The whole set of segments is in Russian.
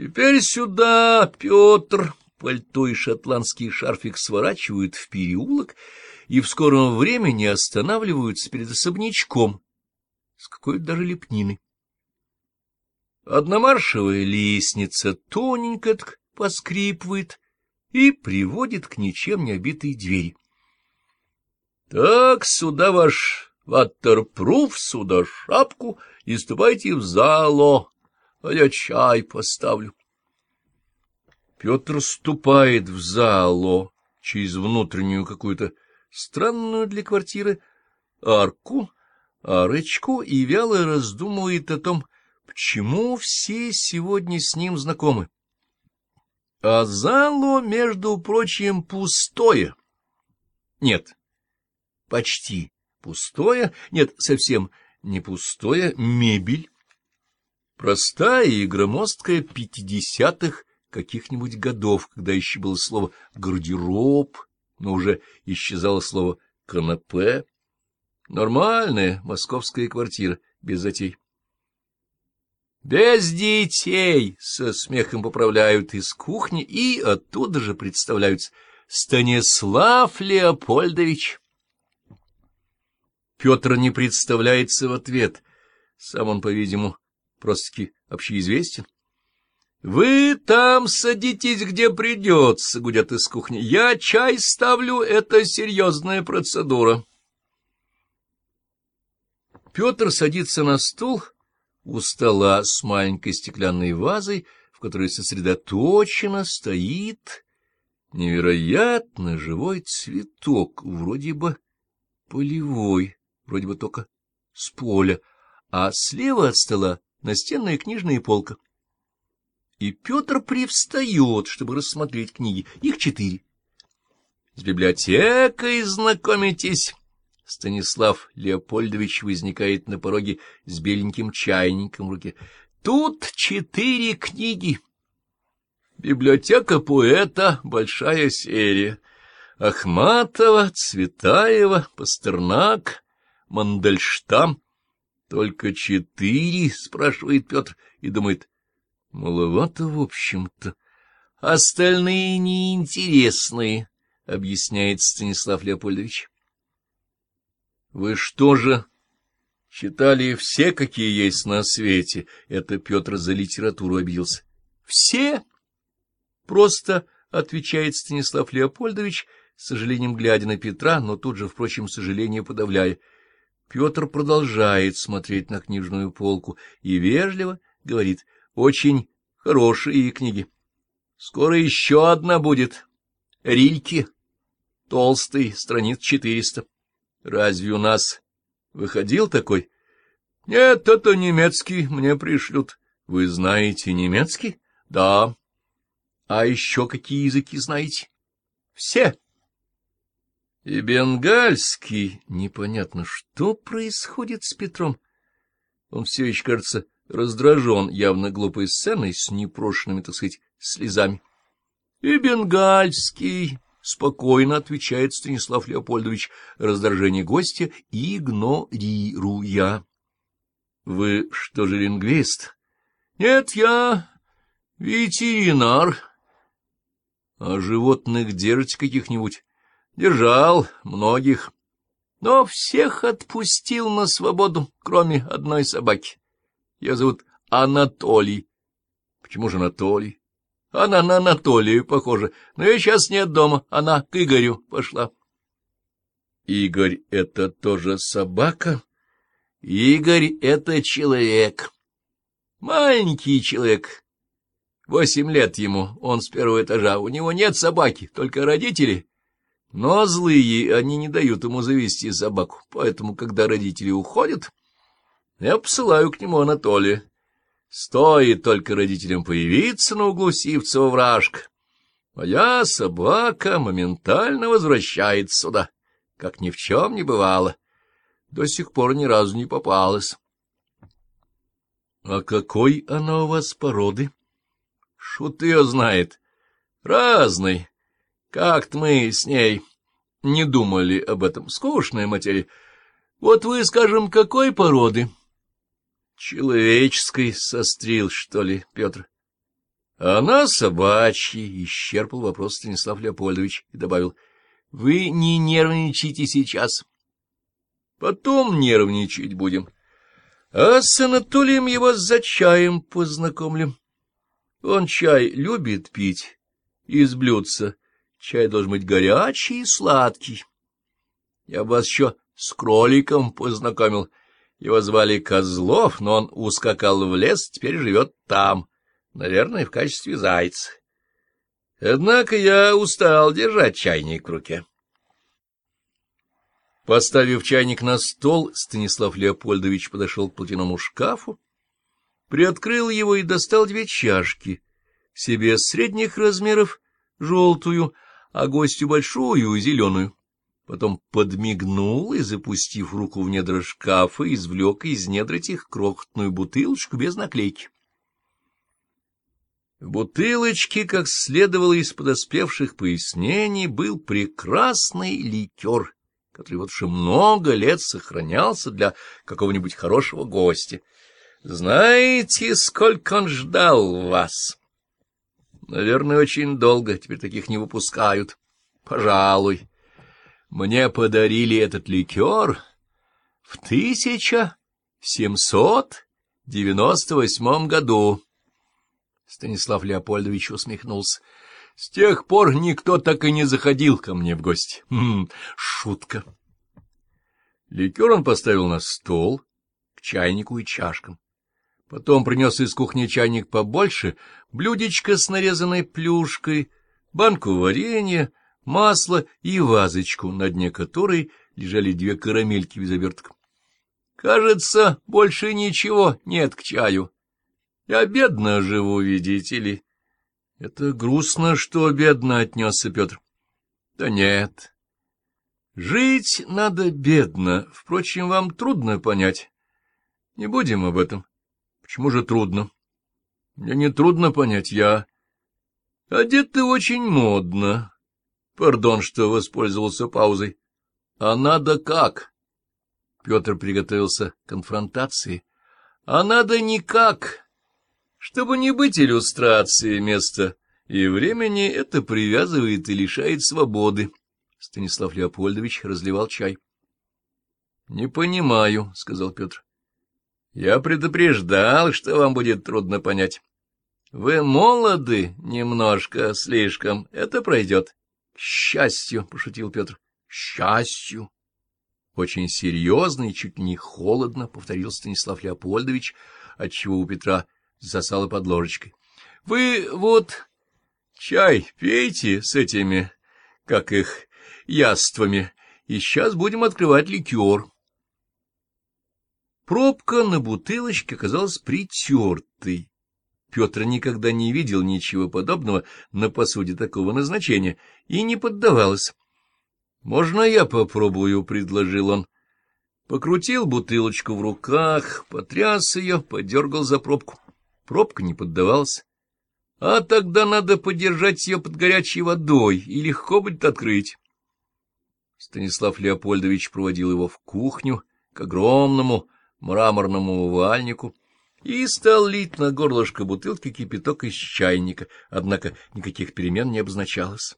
Теперь сюда, Петр! Пальто и шотландский шарфик сворачивают в переулок и в скором времени останавливаются перед особнячком с какой-то даже лепнины. Одномаршевая лестница тоненько поскрипывает и приводит к ничем не обитой двери. — Так, сюда ваш ваттерпруф, сюда шапку и ступайте в зало, а я чай поставлю. Петр ступает в зало через внутреннюю какую-то странную для квартиры арку, арочку и вяло раздумывает о том, почему все сегодня с ним знакомы. А зало, между прочим, пустое. Нет, почти пустое, нет, совсем не пустое, мебель. Простая и громоздкая пятидесятых каких-нибудь годов, когда еще было слово «гардероб», но уже исчезало слово «канапе». Нормальная московская квартира, без затей. «Без детей!» — со смехом поправляют из кухни, и оттуда же представляются Станислав Леопольдович. Петр не представляется в ответ. Сам он, по-видимому, просто-таки общеизвестен. — Вы там садитесь, где придется, — гудят из кухни. — Я чай ставлю, это серьезная процедура. Петр садится на стул у стола с маленькой стеклянной вазой, в которой сосредоточенно стоит невероятно живой цветок, вроде бы полевой, вроде бы только с поля, а слева от стола настенная книжная полка и Петр привстает, чтобы рассмотреть книги. Их четыре. С библиотекой знакомитесь. Станислав Леопольдович возникает на пороге с беленьким чайником в руке. Тут четыре книги. Библиотека поэта, большая серия. Ахматова, Цветаева, Пастернак, Мандельштам. Только четыре, спрашивает Петр и думает, Маловато, в общем-то. Остальные неинтересные, — объясняет Станислав Леопольдович. Вы что же читали все, какие есть на свете? Это Петр за литературу обиделся. Все? Просто, — отвечает Станислав Леопольдович, с сожалением глядя на Петра, но тут же, впрочем, сожаление подавляя. Петр продолжает смотреть на книжную полку и вежливо говорит — очень хорошие книги. Скоро еще одна будет. Рильки. Толстый, страниц четыреста. Разве у нас выходил такой? Нет, это немецкий, мне пришлют. Вы знаете немецкий? Да. А еще какие языки знаете? Все. И бенгальский. Непонятно, что происходит с Петром. Он все еще, кажется, раздражен явно глупой сценой с непрошенными, так сказать, слезами. — И бенгальский, — спокойно отвечает Станислав Леопольдович, раздражение гостя игнорируя. — Вы что же лингвист? — Нет, я ветеринар. — А животных держите каких-нибудь? — Держал, многих. Но всех отпустил на свободу, кроме одной собаки. Ее зовут Анатолий. Почему же Анатолий? Она на Анатолию похожа, но ее сейчас нет дома, она к Игорю пошла. Игорь — это тоже собака? Игорь — это человек. Маленький человек. Восемь лет ему, он с первого этажа. У него нет собаки, только родители. Но злые, они не дают ему завести собаку, поэтому, когда родители уходят, я посылаю к нему Анатолия. Стоит только родителям появиться на углу Сивцева вражка. Моя собака моментально возвращается сюда, как ни в чем не бывало. До сих пор ни разу не попалась. — А какой она у вас породы? — Шут ее знает. Разный. Как-то мы с ней не думали об этом. Скучная материя. Вот вы, скажем, какой породы? — Человеческой сострил, что ли, Петр? — Она собачья, — исчерпал вопрос Станислав Леопольдович и добавил. — Вы не нервничайте сейчас. Потом нервничать будем. А с Анатолием его за чаем познакомлю. Он чай любит пить из блюдца. Чай должен быть горячий и сладкий. Я вас еще с кроликом познакомил. Его звали Козлов, но он ускакал в лес, теперь живет там, наверное, в качестве зайца. Однако я устал держать чайник в руке. Поставив чайник на стол, Станислав Леопольдович подошел к платяному шкафу, приоткрыл его и достал две чашки, себе средних размеров, желтую, а гостю большую, зеленую. Потом подмигнул и, запустив руку в недра шкафа, извлек из недр этих крохотную бутылочку без наклейки. В бутылочке, как следовало из подоспевших пояснений, был прекрасный ликер — который вот уже много лет сохранялся для какого-нибудь хорошего гостя. Знаете, сколько он ждал вас? Наверное, очень долго, теперь таких не выпускают. Пожалуй. Мне подарили этот ликер в тысяча семьсот девяносто восьмом году. Станислав Леопольдович усмехнулся. С тех пор никто так и не заходил ко мне в гости. Хм, шутка. Ликер он поставил на стол, к чайнику и чашкам. Потом принес из кухни чайник побольше, блюдечко с нарезанной плюшкой, банку варенья, масло и вазочку, на дне которой лежали две карамельки без оберток. Кажется, больше ничего нет к чаю. Я бедно живу, видите ли. — Это грустно, что бедно отнесся Петр. — Да нет. Жить надо бедно, впрочем, вам трудно понять. Не будем об этом. Почему же трудно? Мне не трудно понять, я... Одет очень модно. Пардон, что воспользовался паузой. А надо как? Петр приготовился к конфронтации. А надо никак. Чтобы не быть иллюстрацией места и времени, это привязывает и лишает свободы. Станислав Леопольдович разливал чай. — Не понимаю, — сказал Петр. — Я предупреждал, что вам будет трудно понять. Вы молоды немножко, слишком, это пройдет. — К счастью, — пошутил Петр, — к счастью. Очень серьезно и чуть не холодно, — повторил Станислав Леопольдович, отчего у Петра засала под ложечкой. — Вы вот чай пейте с этими, как их, яствами, и сейчас будем открывать ликер. Пробка на бутылочке оказалась притертой. Петр никогда не видел ничего подобного на посуде такого назначения и не поддавалась. — Можно я попробую? — предложил он. Покрутил бутылочку в руках, потряс ее, подергал за пробку. Пробка не поддавалась. А тогда надо подержать ее под горячей водой, и легко будет открыть. Станислав Леопольдович проводил его в кухню к огромному мраморному умывальнику и стал лить на горлышко бутылки кипяток из чайника, однако никаких перемен не обозначалось.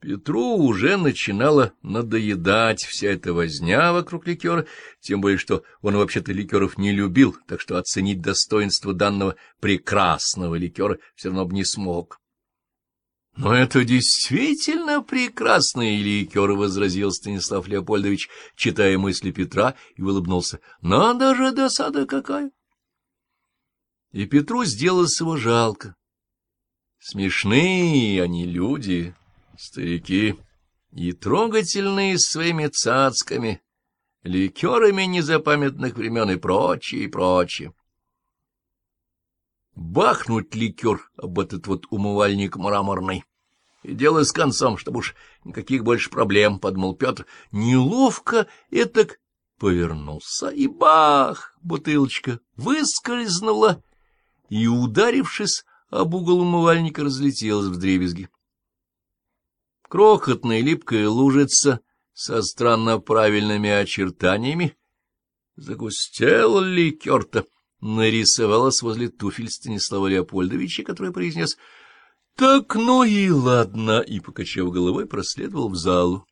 Петру уже начинала надоедать вся эта возня вокруг ликера, тем более, что он вообще-то ликеров не любил, так что оценить достоинство данного прекрасного ликера все равно бы не смог. — Но это действительно прекрасные ликеры, — возразил Станислав Леопольдович, читая мысли Петра, и улыбнулся. — Надо же, досада какая! И Петру сделалось его жалко. Смешные они люди, старики, и трогательные своими цацками, ликерами незапамятных времен и прочее, и прочее. Бахнуть ликер об этот вот умывальник мраморный. И дело с концом, чтобы уж никаких больше проблем, — подумал Петр. Неловко этак повернулся, и бах! Бутылочка выскользнула и, ударившись об угол умывальника, разлетелась в дребезги. Крохотная липкая лужица со странно правильными очертаниями загустела ликер-то, нарисовалась возле туфель Станислава Леопольдовича, который произнес «Так, ну и ладно», и, покачав головой, проследовал в залу.